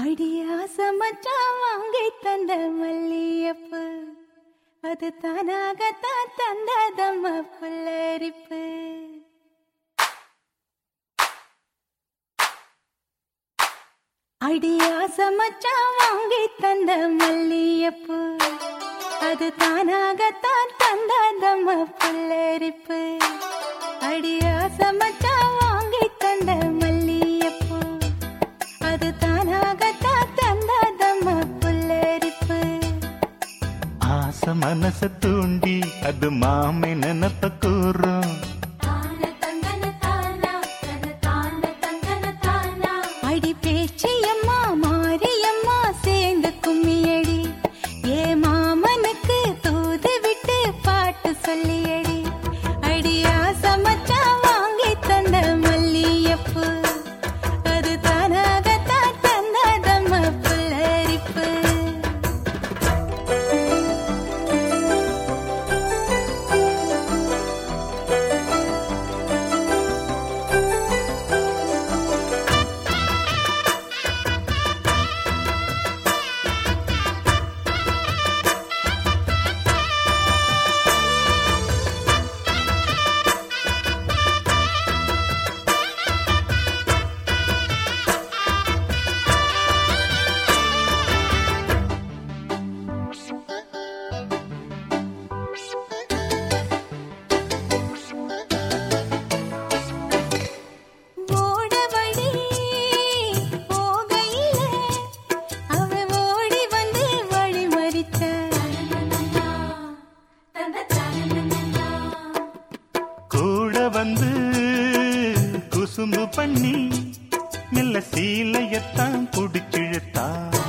அடியா சமச்சா வாங்கி தந்த மல்லியப்பு அது தானாகத்தான் தந்ததம்ம புல்லரிப்பு அடியா சமச்சா வாங்கி தந்த மல்லியப்பு அது தானாகத்தான் தந்ததம்ம புல்லரிப்பு அடியா சமச்சா வாங்கி தந்த மனச தூண்டி அது மாமை நினப்ப கூறும். குசும்பு பண்ணி மெல்ல சீலையத்தான் புடிச்சிழுத்தான்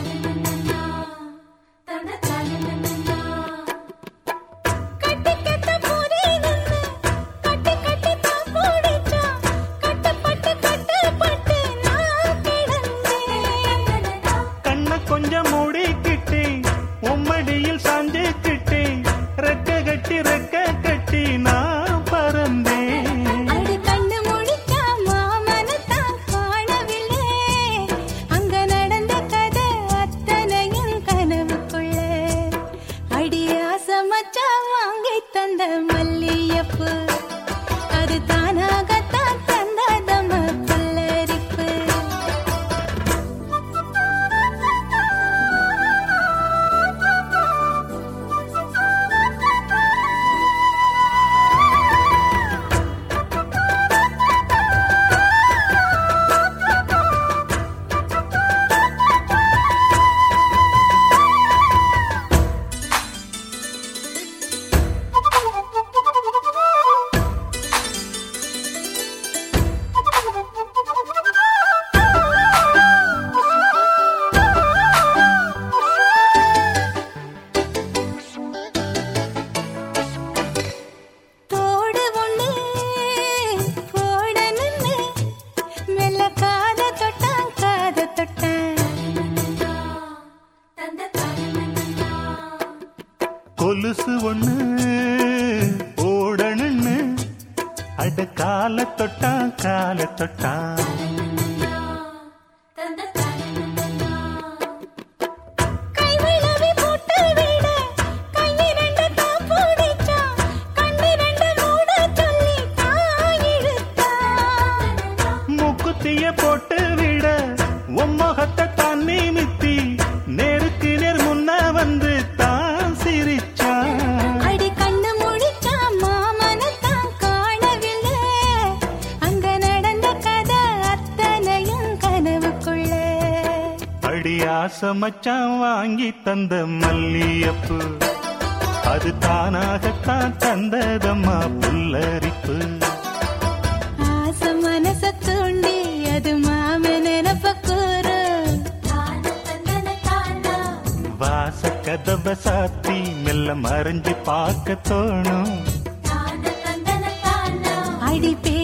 கொலுசு ஒண்ணு ஓடணுன்னு அட காலை தொட்டா காலை தொட்டா. அடி ஆசை மச்சான் வாங்கி தந்த மல்லியப்பு. அது தானாகத்தான் தந்ததம்மா புல்லரிப்பு. ஆசை மனச தூண்டி அது மாம நினப்ப கூறு வாச கதவ சாத்தி மெல்ல மறைஞ்சு பார்க்க தோணும். அடி பே